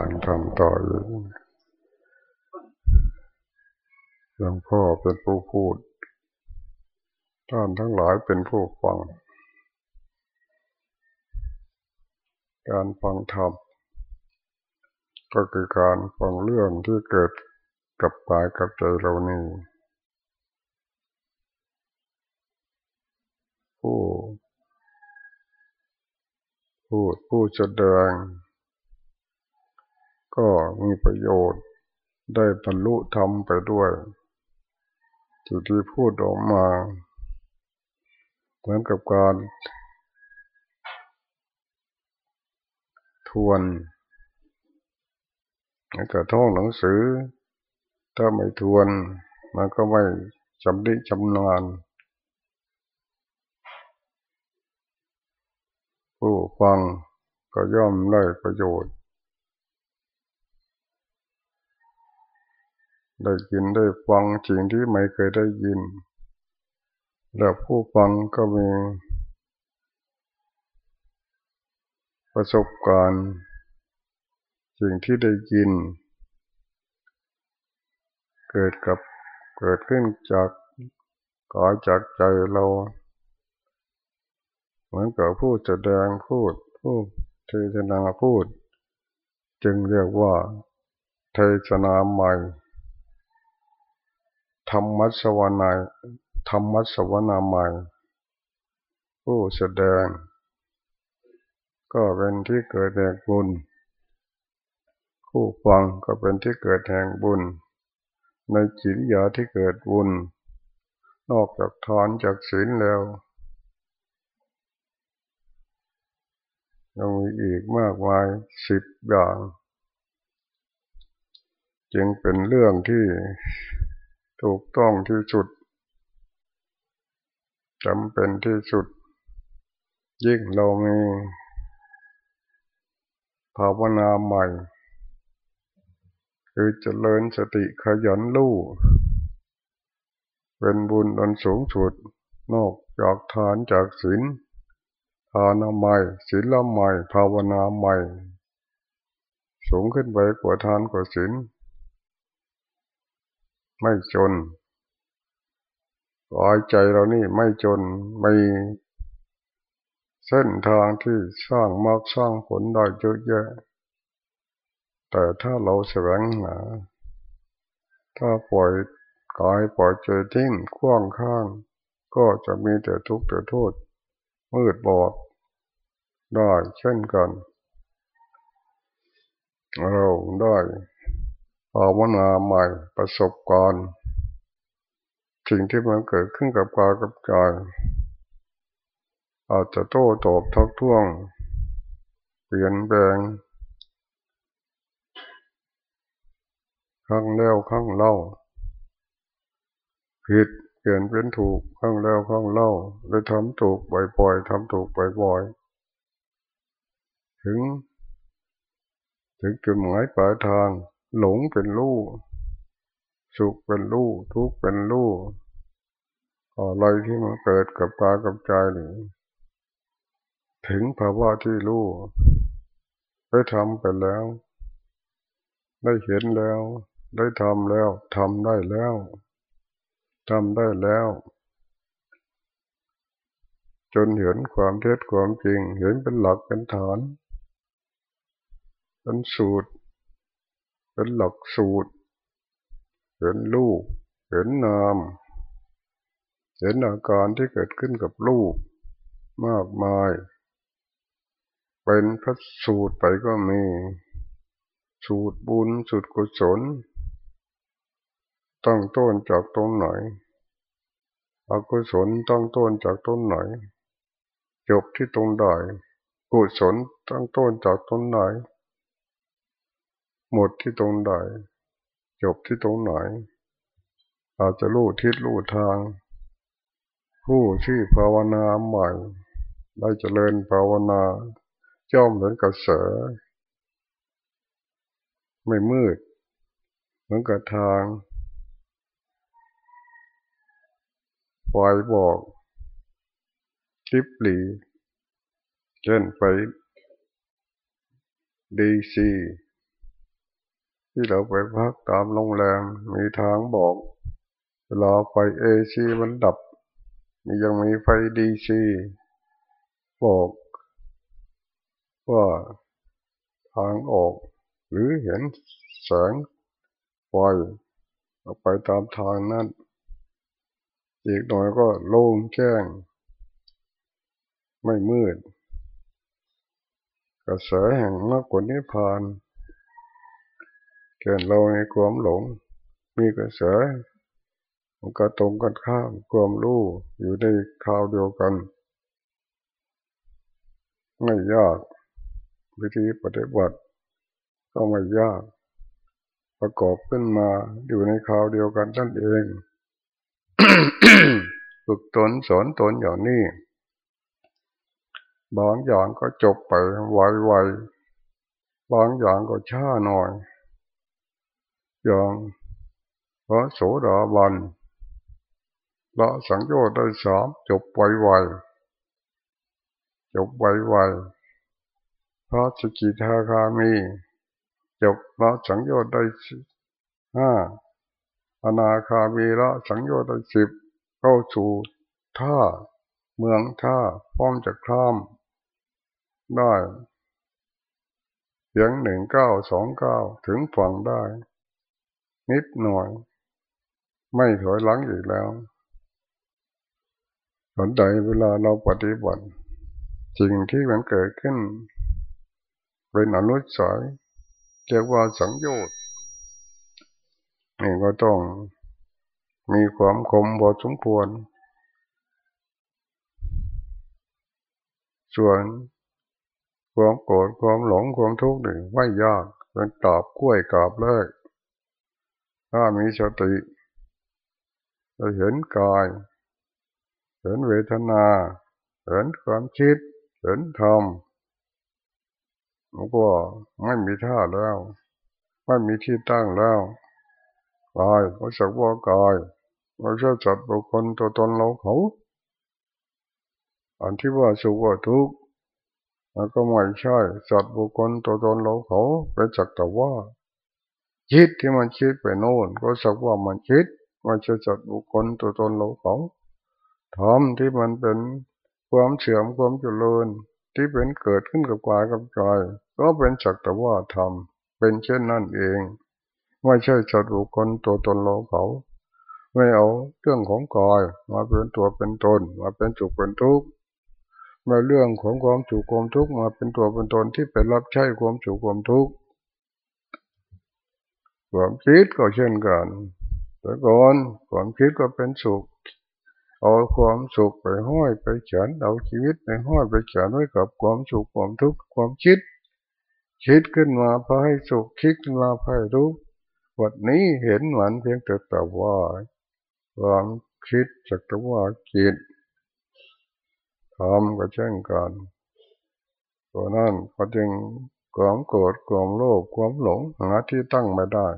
ฟังทำต่ออยู่หลวงพ่อเป็นผู้พูด ท่านทั้งหลายเป็นผู้ฟัง การฟังธรรมก็คือการฟังเรื่องที่เกิดกับกายกับใจเรานี่ผู้พูดผู้แสดง ก็มีประโยชน์ ได้บรรลุธรรมไปด้วยจุดที่พูดออกมา เหมือนกับการ ทวนกระท่องหนังสือ ถ้าไม่ทวน มันก็ไม่จำดิจำนานผู้ฟังก็ย่อมได้ประโยชน์ ได้ยินได้ฟังสิ่งที่ไม่เคยได้ยิน แล้วผู้ฟังก็มี ประสบการณ์สิ่งที่ได้ยิน เกิดกับเกิดขึ้นจากกายจากใจเรา เหมือนกับผู้แสดงพูดผู้เทศนาพูด จึงเรียกว่าเทศนาใหม่ ธรรมสวนาธรรมสวนาใหม่ผู้แสดง ก็เป็นที่เกิดแห่งบุญ ผู้ฟังก็เป็นที่เกิดแห่งบุญ ในจิตยาที่เกิดบุญ นอกจากทานจากศีลแล้วยังมีอีกมากมายสิบอย่าง จึงเป็นเรื่องที่ ถูกต้องที่สุดจำเป็นที่สุด ยิ่งเรามีภาวนาใหม่ คือเจริญสติขยันลู่เป็นบุญอันสูงสุด นอกจากทานจากศีลทานใหม่ศีลใหม่ ภาวนาใหม่ สูงขึ้นไปกว่าทานกว่าศีล ไม่จนกายใจเรานี่ไม่จนไม่เส้นทางที่สร้างมากสร้างผลได้เยอะแยะ แต่ถ้าเราแสวงหา ถ้าปล่อยกายปล่อยใจทิ้งคว้างข้าง ก็จะมีแต่ทุกข์แต่โทษ มืดบอดได้เช่นกัน เราได้ ภาวนาใหม่ประสบการณ์สิ่งที่มันเกิดขึ้นกับกายกับใจอาจจะโต้ตอบทักท้วง เปลี่ยนแปลงข้างแล้วข้างเล่า ผิดเปลี่ยนเป็นถูกข้างแล้วข้างเล่าเลยทำถูกบ่อยๆทำถูกบ่อยๆถึง ถึงจุดหมายปลายทาง หลงเป็นลูกสุขเป็นลูกทุกข์เป็นลูกอะไรที่มันเกิดกับตากับใจนี่ถึงภาวะที่รู้ได้ทำไปแล้ว ได้เห็นแล้ว ได้ทำแล้วทำได้แล้วทำได้แล้ว จนเห็นความเท็จความจริง เห็นเป็นหลักเป็นฐานเป็นสูตร เป็นหลักสูตร เห็นลูก เห็นนาม เห็นอาการที่เกิดขึ้นกับลูกมากมาย เป็นพระสูตรไปก็มี สูตรบุญสูตรกุศล ตั้งต้นจากตรงไหนอกุศลตั้งต้นจากต้นไหน จบที่ตรงใดกุศลตั้งต้นจากต้นไหน หมดที่ตรงใดจบที่ตรงไหน อาจจะรู้ทิศรู้ทาง ผู้ที่ภาวนาใหม่ ได้เจริญภาวนาจ้อมเหมือนกระแสไม่มืด เหมือนกับทางไฟบอกทิปลีเช่นไปดีซี ที่เราไปพักตามโรงแรมมีทางบอก เวลาไฟเอซีมันดับ มียังมีไฟดีซีบอก ว่าทางออก หรือเห็นแสงไฟออกไปตามทางนั้น อีกหน่อยก็โล่งแจ้ง ไม่มืด กระแสแห่งมรรคผลนิพพาน เกิดเราในความหลง มีกระแสมันก็ตรงกันข้ามความรู้อยู่ในคราวเดียวกัน ไม่ยากวิธีปฏิบัติก็ไม่ยาก ประกอบขึ้นมาอยู่ในคราวเดียวกันนั่นเองฝึกตนสอนตนอย่างนี้บางอย่างก็จบไปไวๆบางอย่างก็ช้าหน่อย อย่างพระโสดาบันละสังโยชน์ได้สามจบไวๆจบไวๆพระสกิทาคามี จบละสังโยชน์ได้ห้าอนาคามีละสังโยชน์ได้สิบเข้าสู่ท่าเมืองท่าพร้อมจะข้ามได้เพียงหนึ่งเก้าสองเก้าถึงฝั่งได้ นิดหน่อย ไม่ถอยหลังอีกแล้ว สนใจเวลาเราปฏิบัติสิ่งที่มันเกิดขึ้นเป็นอนุสัยเรียกว่าสังโยชน์นี่ก็ต้องมีความคมพอสมควร ส่วนความโกรธความหลงความทุกข์นึ่ไม่ยากเป็นตอบกล้วยกาบแรก ถ้ามีสติจะเห็นกาย เห็นเวทนา เห็นความคิด เห็นธรรมมันก็ไม่มีท่าแล้ว ไม่มีที่ตั้งแล้วกายก็สักว่ากายไม่ใช่จัดบุคคลตัวตนเราเขา อันที่ว่าสุขว่าทุกข์มันก็ไม่ใช่สัตว์บุคคลตัวตนเราเขาเป็นจักแต่ว่า คิดที่มันคิดไปโน่นก็สักว่ามันคิดไม่ใช่สัตุคคลตัวตนเราเขาทำที่มันเป็นความเสื่อมความเจริญที่เป็นเกิดขึ้นกับกายกับใจก็เป็นจักแต่ว่าทำเป็นเช่นนั่นเองไม่ใช่สัตุคคลตัวตนเราเขา ไม่เอาเรื่องของกายมาเป็นตัวเป็นตนมาเป็นจุกเป็นทุกข์มาเรื่องของความสุขความทุกข์มาเป็นตัวเป็นตนที่เป็นรับใช้ความสุขความทุกข์ ความคิดก็เช่นกันแต่ก่อนความคิดก็เป็นสุข เอาความสุขไปห้อยไปเขียนเอาชีวิตไปห้อยไปเขียนไว้กับความสุขความทุกข์ความคิด คิดขึ้นมาเพื่อให้สุขคิดขึ้นมาเพื่อให้ทุกข์วันนี้เห็นเหมือนเพียงแต่แต่ว่าความคิดจากแต่ว่าจิตทำก็เช่นกันเพราะนั้นก็จึง ความโกรธความโลภความหลงหาที่ตั้งไม่ได้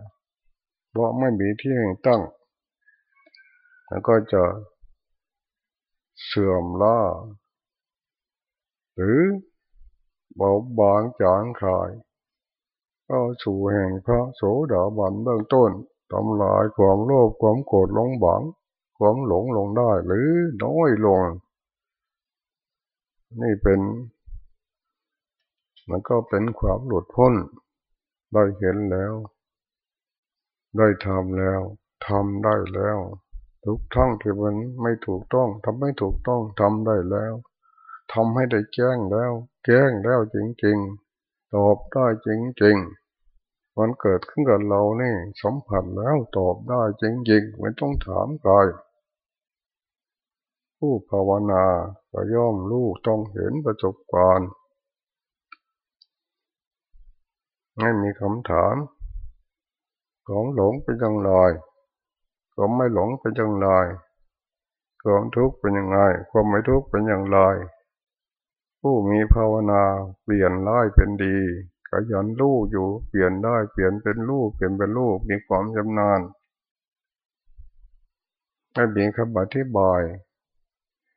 เพราะไม่มีที่ให้ตั้ง แล้วก็จะเสื่อมล่าหรือเบาบางจางคายก็สู่แห่งพระโสดาบันเบื้องต้นทำลายความโลภความโกรธลงบังความหลงลงได้หรือน้อยลง นี่เป็น มันก็เป็นความหลุดพ้น ได้เห็นแล้ว ได้ทำแล้วทำได้แล้ว ทุกทั้งที่มันไม่ถูกต้องทำไม่ถูกต้องทำได้แล้วทำให้ได้แจ้งแล้ว แจ้งแล้วจริงๆ ตอบได้จริงๆ มันเกิดขึ้นกับเรานี่สัมผัสแล้วตอบได้จริงๆ ไม่ต้องถามใครผู้ภาวนาก็ย่อมรู้ต้องเห็นประสบการณ์ ไม่มีคำถาม ของหลงเป็นอย่างไรของไม่หลงเป็นอย่างไรความทุกข์เป็นอยังไงความไม่ทุกข์เป็นอย่างไรผู้มีภาวนาเปลี่ยนร้ายเป็นดีขยันรู้อยู่เปลี่ยนได้เปลี่ยนเป็นรูปเปลี่ยนเป็นรูปมีความชำนาญไม่มีคำอธิบาย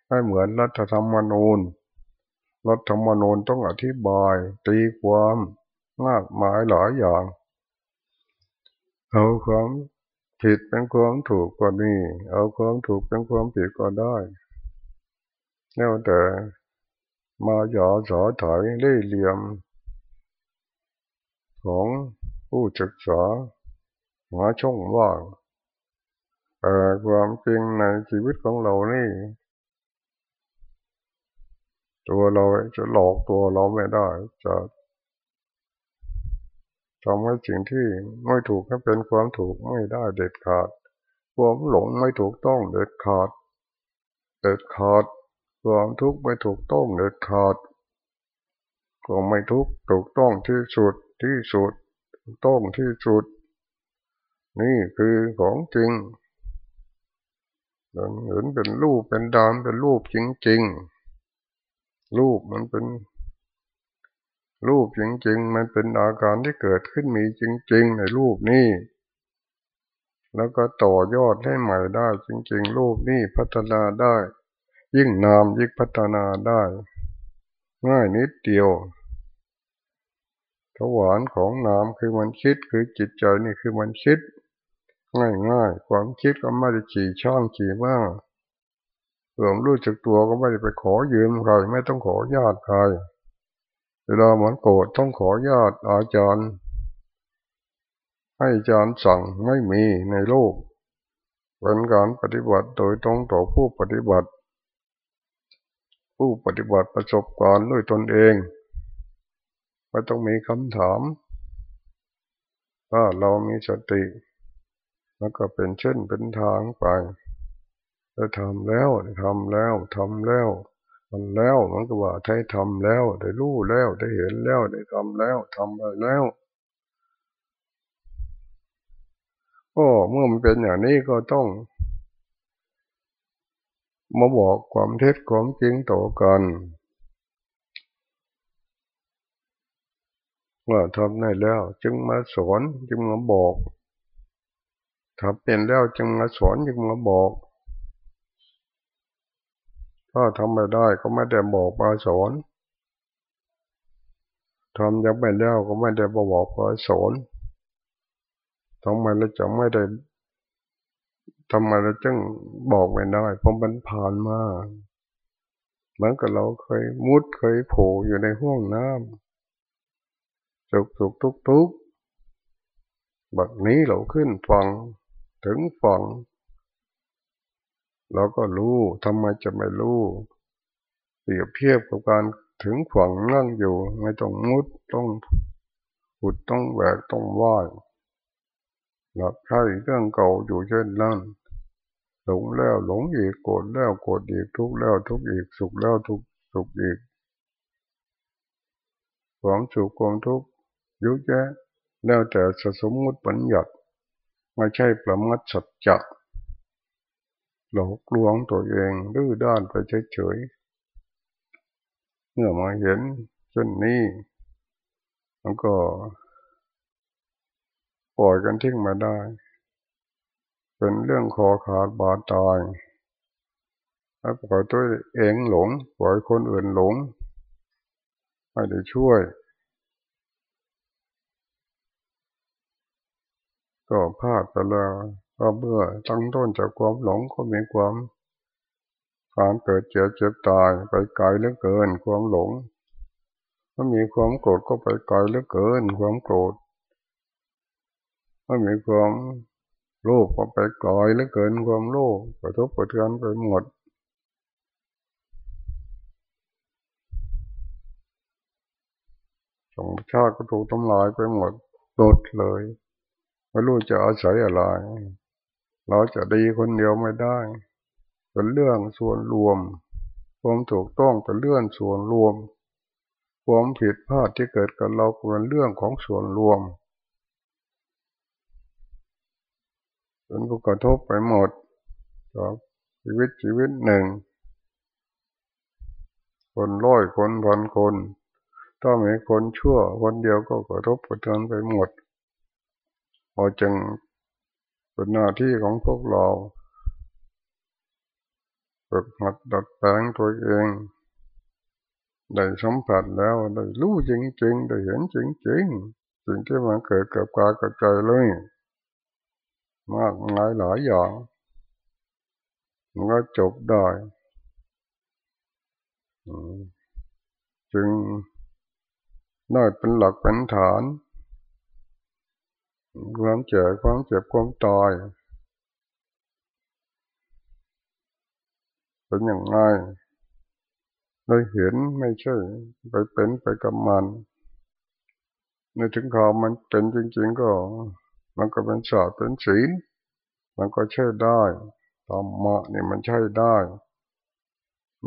ไม่เหมือนรัฐธรรมนูญรัฐธรรมนูญต้องอธิบาย ตีความ มากมายหลายอย่างเอาความผิดเป็นความถูกก็นี่เอาความถูกเป็นความผิดก็ได้แล้วแต่มาหยอสอถอยเล่เหลี่ยม ของผู้ศึกษาหาช่องว่างแต่ความจริงในชีวิตของเรานี่ ตัวเราจะหลอกตัวเราไม่ได้ จะ ทำให้สิ่งที่ไม่ถูกให้เป็นความถูกไม่ได้เด็ดขาด ความหลงไม่ถูกต้องเด็ดขาด เด็ดขาด ความทุกข์ไม่ถูกต้องเด็ดขาดก็ไม่ทุกข์ถูกต้องที่สุดที่สุดถูกต้องที่สุด นี่คือของจริงมันเห็นเป็นรูปเป็นดามเป็นรูปจริงๆรูปมันเป็น รูปจริง ๆ มันเป็นอาการที่เกิดขึ้นมีจริง ๆ ในรูปนี้ แล้วก็ต่อยอดให้ใหม่ได้จริง ๆ รูปนี้พัฒนาได้ ยิ่งนามยิ่งพัฒนาได้ ง่ายนิดเดียวถวานของนามคือมันคิดคือจิตใจนี่คือมันคิด ง่ายๆความคิดก็ไม่ได้ขี่ช่องขี่ม้าเผื่อมรู้จักตัวก็ไม่ได้ไปขอยืมใครไม่ต้องขอญาติใคร เวลาเหมือนโกรธต้องขอญาติอาจารย์ ให้อาจารย์สั่งไม่มีในโลกเป็นการปฏิบัติโดยตรงต่อผู้ปฏิบัติ ผู้ปฏิบัติประสบการณ์ด้วยตนเองไม่ต้องมีคำถามถ้าเรามีสติ แล้วก็เป็นเช่นเป็นทางไปได้ทำแล้วทำแล้วทำแล้ว มันแล้วมันก็ว่าได้ทำแล้ว ได้รู้แล้วได้เห็นแล้วได้ทำแล้วทำไปแล้วก็เมื่อมันเป็นอย่างนี้ก็ต้อง มาบอกความเท็จความจริงต่อกันว่าทำได้แล้ว จึงมาสอนจึงมาบอกถ้าเป็นแล้วจึงมาสอนจึงมาบอก ถ้าทำไม่ได้ก็ไม่ได้บอกมาสอนทำยังไม่แล้วก็ไม่ได้บอกมาสอนทำไมเราจะไม่ได้ทำไมเราจึงบอกไม่ได้เพราะมันผ่านมาเหมือนกับเราเคยมุดเคยโผล่อยู่ในห้องน้ำสุกสุกทุกทุกแบบนี้เราขึ้นฟังถึงฝั่ง เราก็รู้ทำไมจะไม่รู้เปรียบเทียบกับการถึงฝั่งนั่งอยู่ไม่ต้องมุดต้องหุดต้องแหวกต้องว่ายหลับใช่เรื่องเก่าอยู่เช่นนั้นหลงแล้วหลงอีกโกรธแล้วโกรธอีกทุกแล้วทุกอีกสุขแล้วทุกสุขอีกความสุขความทุกข์ยุ่ยแยะแล้วแต่สมมุติปัญญัติไม่ใช่ประมัดสัจจะ หลอกลวงตัวเองดื้อด้านไปเฉยๆเมื่อมาเห็นเช่นนี้มันก็ปล่อยกันทิ้งมาได้ เป็นเรื่องคอขาดบาดตายถ้าปล่อยตัวเองหลง ปล่อยคนอื่นหลง ไม่ได้ช่วย ก็พลาดไปแล้ว ก็เบื่อตั้งต้นจากความหลงก็มีความการเกิดเจ็บเจ็บตายไปไกลเหลือเกินความหลงถ้ามีความโกรธก็ไปไกลเหลือเกินความโกรธถ้ามีความโลภก็ไปไกลเหลือเกินความโลภกระทบกระเทือนไปหมดสมชาติก็ถูกทำลายไปหมดหดเลย ไม่รู้จะอาศัยอะไร เราจะดีคนเดียวไม่ได้ เป็นเรื่องส่วนรวม ความถูกต้องเป็นเรื่องส่วนรวม ความผิดพลาดที่เกิดกับเราเป็นเรื่องของส่วนรวมเป็นผู้กระทบไปหมดจากชีวิตชีวิตหนึ่ง คนร้อยคนพันคนถ้ามีคนชั่วคนเดียวก็กระทบกระเทือนไปหมดพอจึง เป็นหน้าที่ของพวกเราฝึกหัดดัดแปลงตัวเองได้สัมผัสแล้วได้รู้จริงๆได้เห็นจริงๆสิ่งที่มันเกิดกับกายกับใจเลยมากหลายหลายอย่างมันก็จบได้จึงได้เป็นหลักเป็นฐาน ความเจ็บความเจ็บความตายเป็นอย่างไรเราเห็นไม่ใช่ไปเป็นไปกับมันในถึงข่าวมันเป็นจริง ๆ ก็ มันก็เป็นศาสตร์เป็นศีลมันก็ใช่ได้ธรรมะนี่มันใช่ได้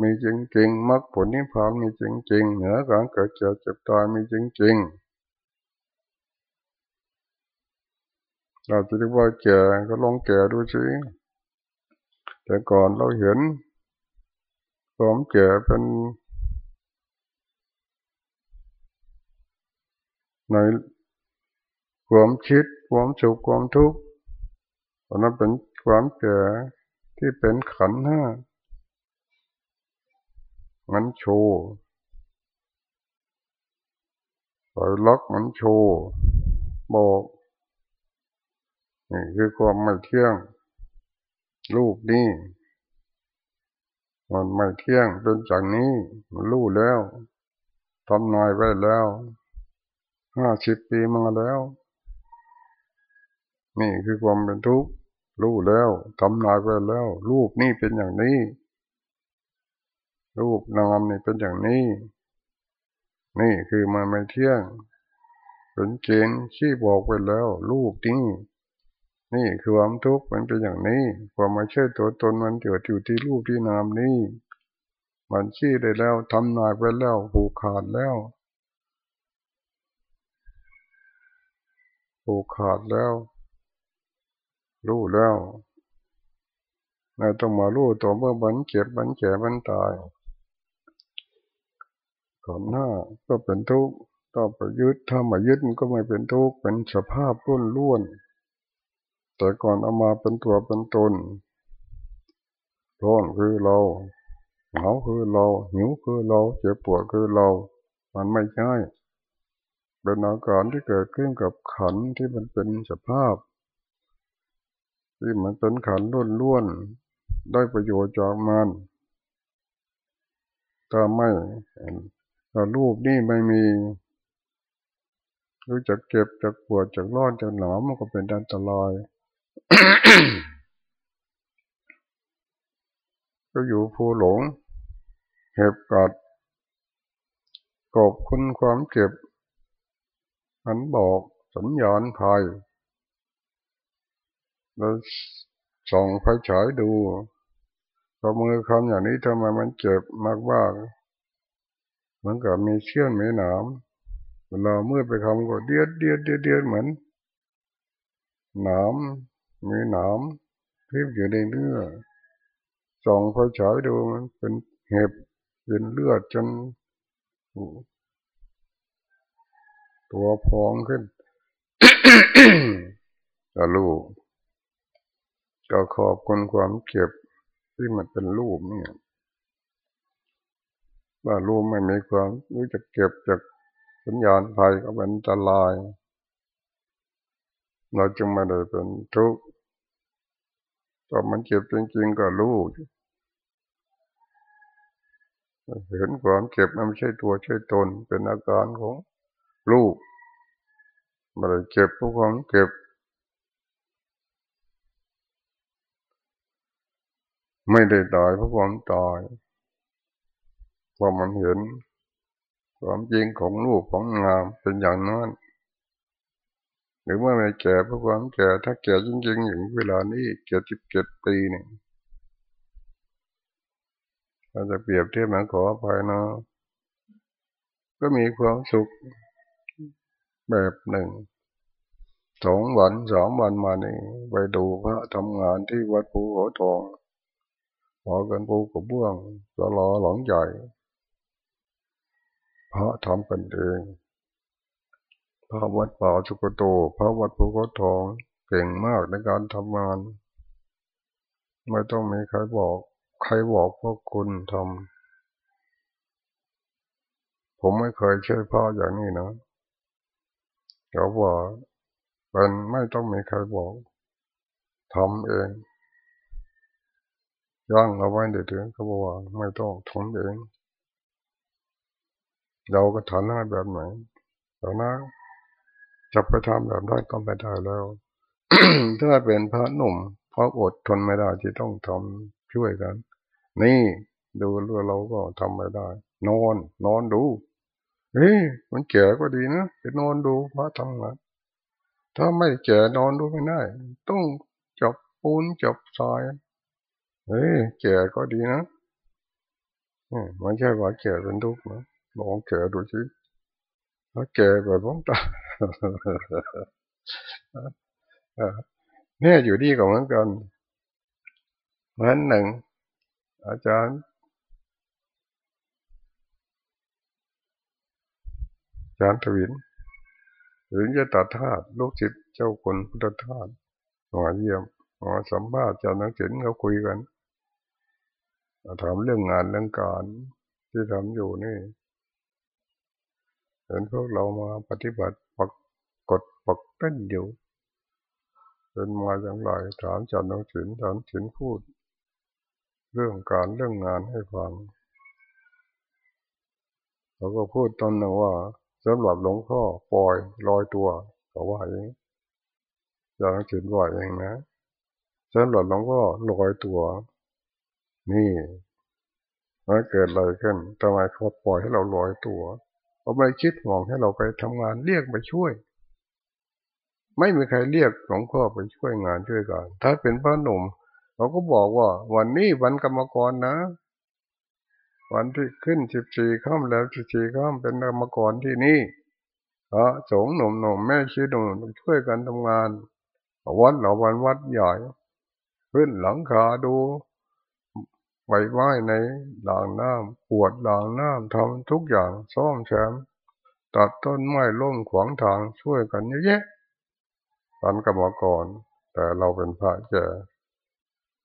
มีจริงๆมรรคผลนิพพานมีจริงๆเหนือการเกิดเจ็บเจ็บตายมีจริงๆ เราจะเรียกว่าแก่ก็ลองแก่ดูสิแต่ก่อนเราเห็นความแก่เป็น ในความคิดความสุขความทุกข์ตอนนั้นเป็นความแก่ที่เป็นขันห้ามันโชว์ปล่อยล็อกมันโชว์บอก นี่คือความไม่เที่ยง รูปนี้มันไม่เที่ยงเป็นจากนี้มันรู้แล้วทำนายไว้แล้วห้าสิบปีมาแล้ว นี่คือความเป็นทุกข์รู้แล้วทำนายไว้แล้ว รูปนี่เป็นอย่างนี้ รูปนามนี่เป็นอย่างนี้ นี่คือมันไม่เที่ยงเป็นเกณฑ์ที่บอกไปแล้ว รูปนี้ นี่คือความทุกข์มันเป็นอย่างนี้ ความไม่ใช่ตัวตนมันเกิดอยู่ที่รูปที่นามนี้มันชี้ได้แล้วทำนายไปแล้วผูกขาดแล้วผูกขาดแล้ว รู้แล้วนายต้องมารู้ตัวเมื่อบันเจ็บบันแก่บันตายก่อนหน้าก็เป็นทุกข์ต่อไปยึดถ้ามายึดก็ไม่เป็นทุกข์เป็นสภาพรุ่นล้วน แต่ก่อนเอามาเป็นตัวเป็นตนร้อนคือเราหนาวคือเรา หิวคือเราเจ็บปวดคือเรา มันไม่ใช่ เป็นอาการที่เกิดขึ้นกับขันที่มันเป็นสภาพ ที่มันเป็นขันล้วนๆได้ประโยชน์จากมันถ้าไม่ถ้ารูปนี่ไม่มี รู้จักเก็บจากปวดจากร้อนจากหนาวมันก็เป็นอันตราย ก็อยู่ภูหลง เห็บกัดกบคุณความเก็บมันบอกสัญญาณภัยเราส่องไฟฉายดูพอมือคำอย่างนี้ทำไมมันเจ็บมากว่าเหมือนกับมีเชื่อนมีหนามเวลาเมื่อไปคำก็เดียดเดียดเดียดเดียดเหมือนหนาม มีหนามที่อยู่ในเนื้อส่องไฟฉายดูมันเป็นเห็บเป็นเลือดจน ตัวพองขึ้นก็รู้ก็ขอบคนความเก็บที่มันเป็นรูปเนี่ยว่ารูปไม่มีความรู้จะเก็บจากสัญญาณภัยก็เป็นอันตราย เราจึงไม่ได้เป็นทุกข์ตอนมันเจ็บจริงๆก็รู้เห็นความเจ็บมันไม่ใช่ตัวใช่ตน เป็นอาการของลูกไม่ได้เก็บพวกของเก็บ ไม่ได้ตายเพราะความตายพอมันเห็นความจริงของลูกของงามเป็นอย่างนั้น หรือว่าไม่แก่เพราะความแก่ถ้าแก่จริงๆอย่างเวลานี้เก่สิบเจ็ดปีเนี่ยเราจะเปรียบเทียบมาขออภัยนะก็มีความสุขแบบหนึ่งสองวันสองวันมานี่ไปดูพระทำงานที่วัดภูเขาทองหอกันภูกระเบื้องตลอหลังใหญ่พระทำกันเอง พระวัดป่าสุกโต พระวัดภูเขาทองเก่งมากในการทำงาน ไม่ต้องมีใครบอก ใครบอกพวกคุณทำผมไม่เคยเชื่อพ่ออย่างนี้นะเขาบอกเป็นไม่ต้องมีใครบอกทำเองย่างเอาไว้เดี๋ยวเขาบอกว่าไม่ต้องทำเอง เราก็ฐานะแบบไหนฐานะ จะไปทำแบบนั้นก็ไม่ได้แล้วถ้าเป็นพระหนุ่มเพราะอดทนไม่ได้ที่ต้องทำช่วยกัน นี่ดูเราก็ทำไม่ได้ นอน นอนดูเฮ้ยมันแก่ก็ดีนะไปนอนดูพระทำงานถ้าไม่แก่นอนดูไม่ได้ ต้องจับปูนจับทรายเฮ้ยแก่ก็ดีนะไม่ใช่ว่าแก่เป็นทุกข์นะลองแก่ดูสิถ้าแก่แบบน้องตา เนี่ยอยู่ดีกับเหมือนกันเหมือนหนึ่ง อาจารย์อาจารย์ทวินหรือจะตัดธาตุลูกจิตเจ้าคนพุทธทาสมาเยี่ยมมาสัมภาษณ์อาจารย์นักศิลป์เขาคุยกันถามเรื่องงานเรื่องการที่ทำอยู่นี่เห็นพวกเรามาปฏิบัติ ปักกดปักเต้นอยู่เป็นมาอย่างไรถามจันทร์ศิลป์ถามศิลป์พูด เรื่องการเรื่องงานให้ฟังเราก็พูดตอนหนึ่งว่าสำหรับหลวงพ่อปล่อยลอยตัวเขาว่าเองอย่างศิลป์ว่าเองนะสำหรับหลวงพ่อลอยตัว นี่มันเกิดอะไรขึ้นทำไมเขาปล่อยให้เราลอยตัวเขาไม่คิดหวังให้เราไปทำงานเรียกไปช่วย ไม่มีใครเรียกหลวงพ่อไปช่วยงานช่วยกันถ้าเป็นพระหนุ่มเราก็บอกว่า วันนี้วันกรรมกรนะ วันที่ขึ้นสิบสี่ข้ามแล้วสิบสี่ข้ามเป็นกรรมกรที่นี่พระสงฆ์หนุ่มหนุ่มแม่ชีหนุ่มช่วยกันทำงานวัดเราวันวัดใหญ่ขึ้นหลังคาดูใบไม้ในหลางน้ำปวดหลางน้ำทำทุกอย่างซ่อมแซมตัดต้นไม้ล้มขวางทางช่วยกันเยอะแยะ ตอนกรรมกรแต่เราเป็นพระแก่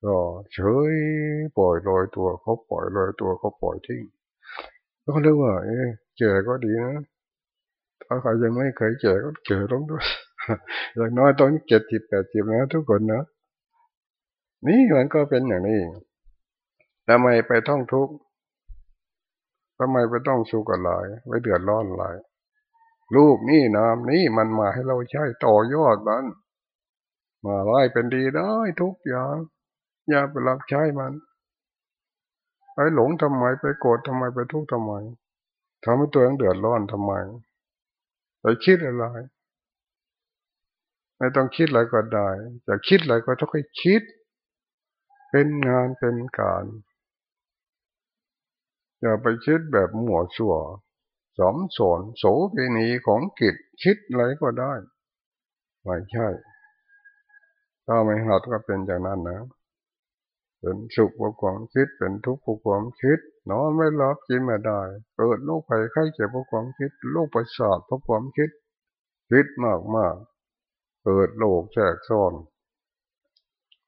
ก็เฉยปล่อยลอยตัวเขาปล่อยลอยตัวเขาปล่อยทิ้งก็เรียกว่า เอ๊ะแก่ก็ดีนะถ้าใครยังไม่เคยแก่ก็แก่ต้องด้วยอย่างน้อยต้องเจ็ดสิบแปดสิบนะทุกคนนะนี่มันก็เป็นอย่างนี้ทำไมไปต้องทุกข์ทำไมไปต้องสุขอะไรไม่เดือดร้อนอะไร ลูกนี่นามนี่มันมาให้เราใช้ต่อยอดมัน มาไล่เป็นดีได้ทุกอย่าง อย่าไปรับใช้มัน ไปหลงทำไมไปโกรธทำไมไปทุกข์ทำไมทำให้ตัวเองเดือดร้อนทำไม ไปคิดอะไร ไม่ต้องคิดอะไรก็ได้จะคิดอะไรก็ต้องค่อยคิด เป็นงานเป็นการ อย่าไปคิดแบบหมัวชัว สมสนโสเภณีของกิจคิดอะไรก็ได้ไม่ใช่ ถ้าไม่หัดก็เป็นอย่างนั้นนะ เป็นสุขเพระความคิด เป็นทุกข์เพระความคิดนอนไม่หลับกินไม่ได้เกิดโรคภัยไข้เจ็บเพราะความคิดโรคประสาทเพราะความคิด คิดมากมากเกิดโรคแทรกซ้อน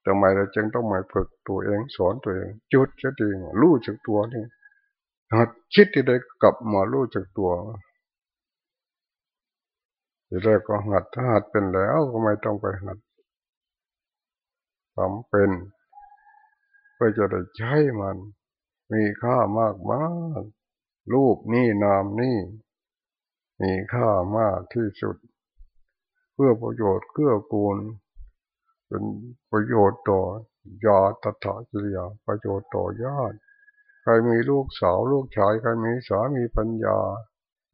ทำไมเราจึงต้องมาฝึกตัวเองสอนตัวเอง จุดจะดีรู้จักตัวนี่ หัดคิดที่ได้กลับมารู้จักตัวทีแรกก็หัดถ้าหัดเป็นแล้วก็ไม่ต้องไปหัดทำเป็นเพื่อจะได้ใช้มัน มีค่ามากมากรูปนี่นามนี่ มีค่ามากที่สุด เพื่อประโยชน์เพื่อกูล เป็นประโยชน์ต่อยาตถาจิยาประโยชน์ต่อญาติ ใครมีลูกสาวลูกชายใครมีสามีปัญญา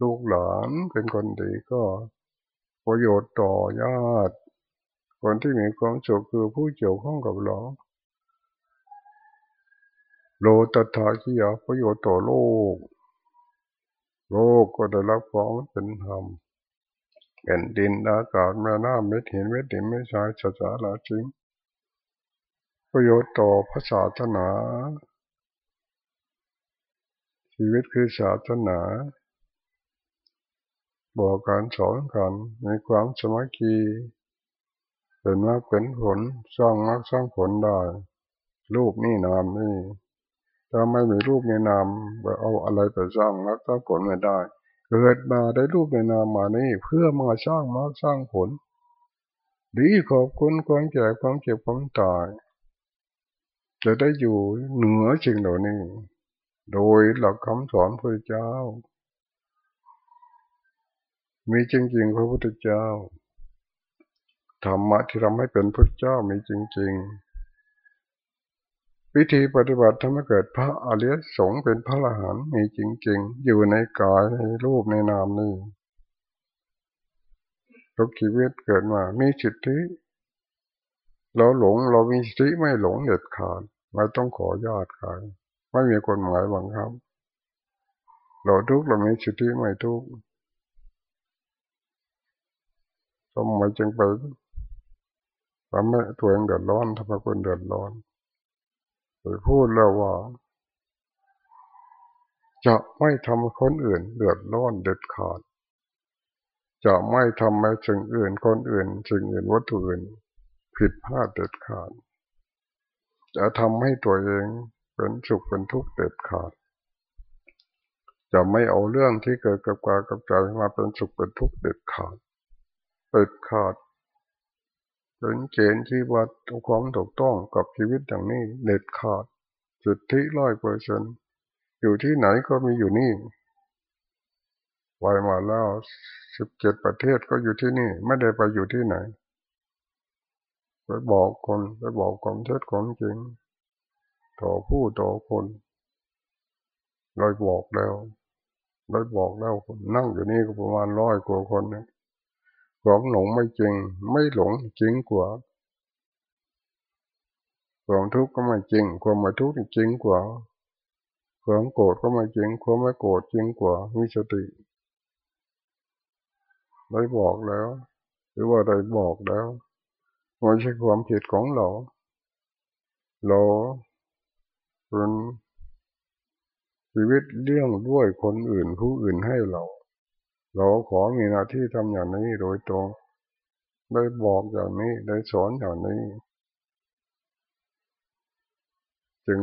ลูกหลานเป็นคนดีก็ ประโยชน์ต่อญาติ คนที่มีความสุขคือผู้เกี่ยวข้องกับเราโลตถาคียประโยชน์ต่อโลก โลกก็ได้รับความเป็นธรรมเป็นดินอากาศแม่น้ำเม็ดหินเม็ดดินไม่ใช่สัจจะละจริง ประโยชน์ต่อพระศาสนา ชีวิตคือศาสนา บอกการสอนกันในความสมัครีเป็นมากเป็นผลสร้างมากสร้างผลได้ รูปนี่นามนี่ถ้าไม่มีรูปในนามเอาอะไรไปสร้างมากสร้างผลไม่ได้ เกิดมาได้รูปในนามมานี่เพื่อมาสร้างมากสร้างผล ดีขอบคุณความแก่ความเจ็บความตายจะได้อยู่เหนือสิ่งเหล่านี้ โดยหลักคำสอนพระเจ้า มีจริงๆพระพุทธเจ้าธรรมะที่ทำให้เป็นพระเจ้ามีจริง ๆ วิธีปฏิบัติทำให้เกิดพระอริยสงฆ์เป็นพระอรหันต์มีจริง ๆ อยู่ในกายในรูปในนามนี้ทุกชีวิตเกิดมามีสิทธิ เราหลงเรามีสิทธิไม่หลงเด็ดขาดไม่ต้องขอญาติใคร ไม่มีกฎหมายบังคับ เราทุกเรามีสิทธิไม่ทุกทำไมจึงไปทำให้ตัวเองเดือดร้อนทำให้คนเดือดร้อนไปพูดแล้วว่า จะไม่ทำคนอื่น เดือดร้อนเด็ดขาด จะไม่ทำให้สิ่งอื่นคนอื่นสิ่งอื่นวัตถุอื่น ผิดพลาดเด็ดขาด จะทำให้ตัวเอง เป็นสุขเป็นทุกข์เด็ดขาด จะไม่เอาเรื่องที่เกิดกับกายกับใจมาเป็นสุขเป็นทุกข์เด็ดขาดเด็ดขาดเป็นเกณฑ์ที่วัดความถูกต้องกับชีวิตอย่างนี้เด็ดขาดจุดที่ร้อยเปอร์เซนอยู่ที่ไหนก็มีอยู่นี่ไปมาแล้วสิบเจ็ดประเทศก็อยู่ที่นี่ ไม่ได้ไปอยู่ที่ไหน ไปบอกคนไปบอกความเท็จความจริง ต่อผู้ต่อคนเราบอกแล้วเราบอกแล้วคนั่งอยู่นี่ก็ประมาณร้อยกว่าคนเนี่ยความหลงไม่จริง ไม่หลงจริงกว่าความทุกข์ก็ไม่จริง ความไม่ทุกข์จริงกว่าความโกรธก็ไม่จริง ความไม่โกรธจริงกว่ามีสติได้บอกแล้ว หรือว่าได้บอกแล้วไม่ใช่ความผิดของเราเรา เป็นชีวิตเลี้ยงด้วยคนอื่นผู้อื่นให้เรา เราขอมีหน้าที่ทำอย่างนี้โดยตรงได้บอกอย่างนี้ได้สอนอย่างนี้ จึง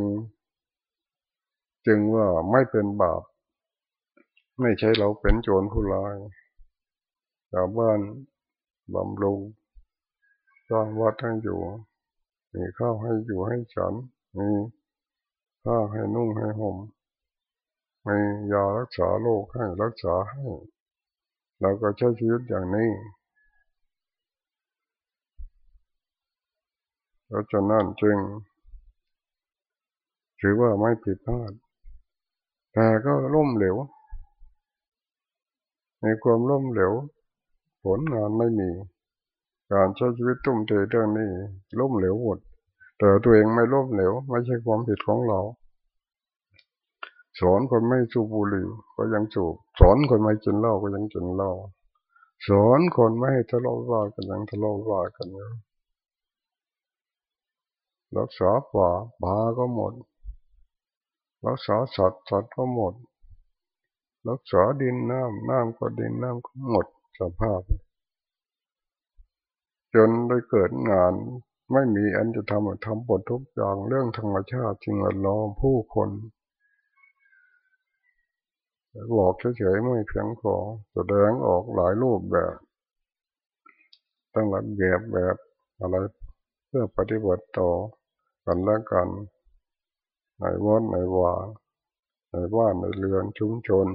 จึงว่าไม่เป็นบาป ไม่ใช่เราเป็นโจรผู้ร้ายชาวบ้านบำรุงสร้างวัดให้งอยู่ มีข้าวให้อยู่ให้ฉันมี ผ้าให้นุ่งให้ห่มมียารักษาโรคให้รักษาให้เราก็ใช้ชีวิตอย่างนี้เพราะฉะนั้นจึงถือว่าไม่ผิดพลาด แต่ก็ล่มเหลว ในความล่มเหลว ผลงานไม่มี การใช้ชีวิตตุ้มเทเรื่องนี้ล้มเหลวหมด แต่ตัวเองไม่ล้มเหลวไม่ใช่ความผิดของเรา สอนคนไม่สูบบุหรี่ก็ยังสูบสอนคนไม่กินเหล้าก็ยังกินเหล้าสอนคนไม่ให้ทะเลาะว่ากันยังทะเลาะว่ากันอยู่รักษาป่าป่าก็หมด รักษาสัตว์สัตว์ก็หมด รักษาดินน้ำน้ำก็ดินน้ำก็หมดสภาพ จนได้เกิดงาน ไม่มีอันจะทำทำบททุกอย่างเรื่องธรรมชาติจริงแวดล้อมผู้คนบอกเฉยๆไม่เพียงพอแสดงออกหลายรูปแบบตั้งหลักแบบแบบอะไรเพื่อปฏิบัติต่อกันและกันในวัดในวาในบ้านในเรือนชุมชน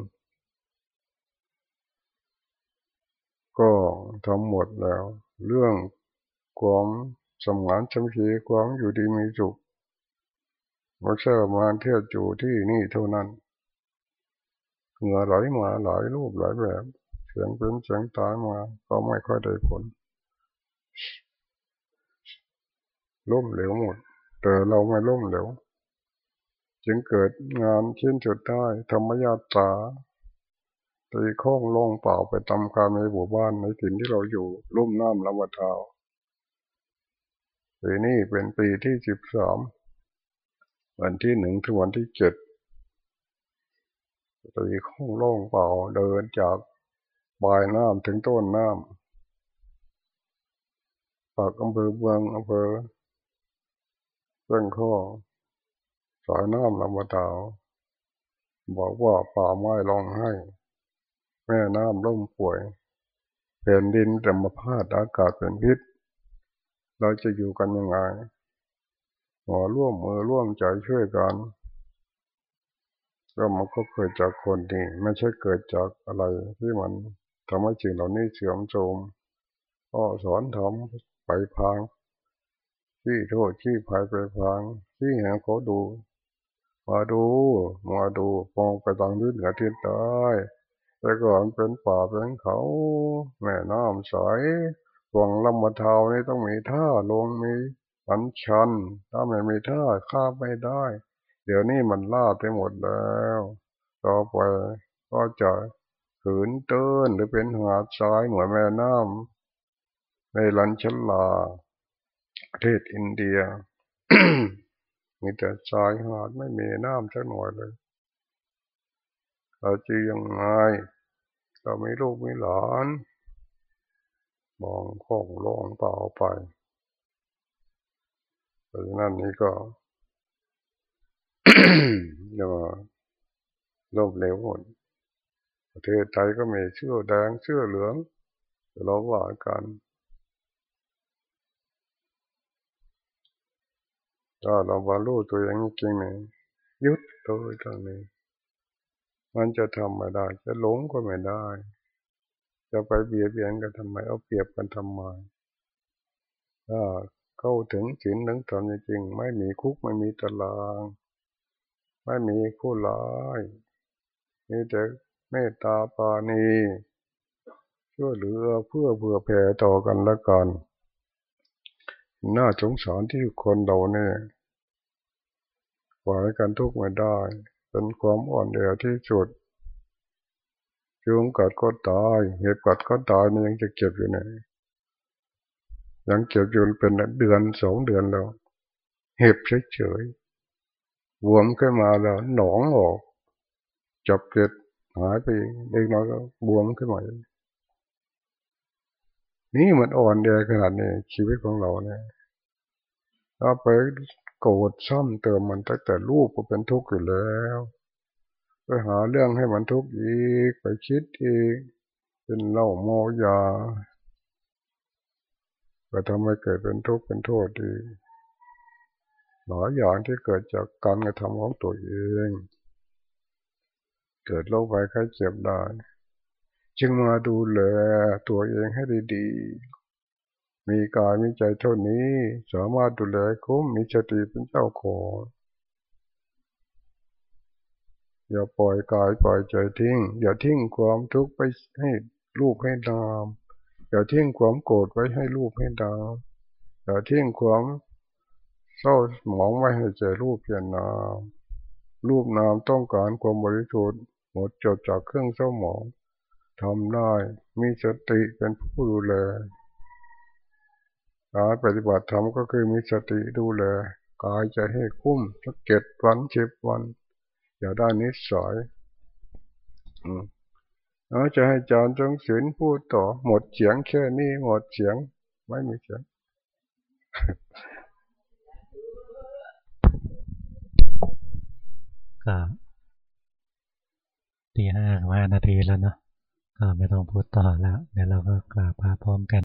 ก็ทำหมดแล้ว เรื่องความ สมานสำคีความอยู่ดีมีสุขไม่ใช่มาเที่ยวอยู่ที่นี่เท่านั้นเหงื่อไหลมาหลายรูปหลายแบบ เสียงเป็นเสียงตายมา ก็ไม่ค่อยได้ผลล่มเหลวหมด แต่เราไม่ล่มเหลวจึงเกิดงานชิ้นสุดท้ธรรมญาตาตีข้องลงเปล่าไปตำคาในหมู่บ้านในถิ่นที่เราอยู่ลุ่มน้ำลำวะเทา ปีนี้เป็นปีที่สิบสามวันที่หนึ่งถึงวันที่เจ็ดตีข้องลงเปล่าเดินจากปลายน้ำถึงต้นน้ำปากอำเภอเมืองอำเภอเรื่องข้อสายน้ำลำวะเทาบอกว่าป่าไม้ร้องไห้ แม่น้ำร่มป่วยแผ่นดินธรรมพาดอากาศเป็นพิษ เราจะอยู่กันยังไงหัวร่วมมือร่วมใจช่วยกันก็มันก็เกิดจากคนนี่ไม่ใช่เกิดจากอะไรที่มันทำให้สิ่งเหล่านี้เสื่อมโทรมก็สอนทำไปพังที่โทษที่ภัยไปพังที่เห็นเขาดู มาดูมาดูมองไปทางทิศเหนือทิศใต้แต่ก่อนเป็นป่าเป็นเขา แม่น้ำใส วังลำมะเทานี่ต้องมีท่าลงมีอันชัน ถ้าไม่มีท่าข้าไม่ได้ เดี๋ยวนี้มันล่าไปหมดแล้ว ต่อไปก็จะขืนเติ้นหรือเป็นหาดทรายเหมือนแม่น้ำในลันชลา ประเทศอินเดีย มีแต่ทรายหาดไม่มีน้ำสักหน่อยเลยเราจะยังไงเราไม่ลูกไม่หลาน มองข้องลองเปล่าไปเพราะฉะนั้นนี่ก็เรียกว่าลภเร็วหมดประเทศไทยก็มีเชื่อแดงเชื่อเหลืองเราว่ากันถ้าเราบรรลุตัวเองจริงเนี่ยยุดตัวตรงนี้ มันจะทำไม่ได้ จะหลงก็ไม่ได้ จะไปเบียดเบียนกันทำไม เอาเปรียบกันทำไมถ้าเข้าถึงศีลถึงธรรมจริงไม่มีคุกไม่มีตาราง ไม่มีผู้ร้ายมีแต่เมตตาปานีช่วยเหลือเพื่อเพื่อแผ่ต่อกันละกัน น่าสงสารที่คนเราเนี่ยปล่อยกันทุกข์ไม่ได้ เป็นความอ่อนแอที่สุด ยุงกัดก็ตาย เห็บกัดก็ตายมันยังจะเก็บอยู่ไหนยังเก็บอยู่เป็นเดือนสองเดือนแล้ว เห็บเฉยๆบวมขึ้นมาแล้ว หนองออกจับเก็ดหายไปเด็กน้อยก็บวมขึ้นมานี่มันอ่อนแอขนาดนี้ชีวิตของเราเนี่ยถ้าไปโกรธซ้ำเติมมันตั้งแต่ลูกก็เป็นทุกข์อยู่แล้ว ไปหาเรื่องให้มันทุกข์อีกไปคิดอีกเป็นเล่าโมยาก็ทำให้เกิดเป็นทุกข์เป็นโทษอีกหลายอย่างที่เกิดจากการกระทำของตัวเอง เกิดโรคภัยไข้เจ็บได้จึงมาดูแลตัวเองให้ดีๆ มีกายมีใจเท่านี้ สามารถดูแลคุ้มมีสติเป็นเจ้าของ อย่าปล่อยกายปล่อยใจทิ้ง อย่าทิ้งความทุกข์ไปให้ลูกให้ดามอย่าทิ้งความโกรธไว้ให้ลูกให้ดามอย่าทิ้งความเศร้าหมองไว้ให้ใจลูกเพียรนามรูปนามต้องการความบริสุทธิ์หมดจดจากเครื่องเศร้าหมองทำได้มีสติเป็นผู้ดูแลการปฏิบัติธรรมก็คือมีสติดูแลกายจะให้คุ้มสักเจ็ดวันเจ็บวัน อย่าได้นิสัยเราจะให้จารย์จงศีลพูดต่อ หมดเสียงแค่นี้หมดเสียง ไม่มีเสียงก็ตีห้าห้านาทีแล้วเนาะก็ไม่ต้องพูดต่อแล้ว เดี๋ยวเราก็กราบพาพร้อมกัน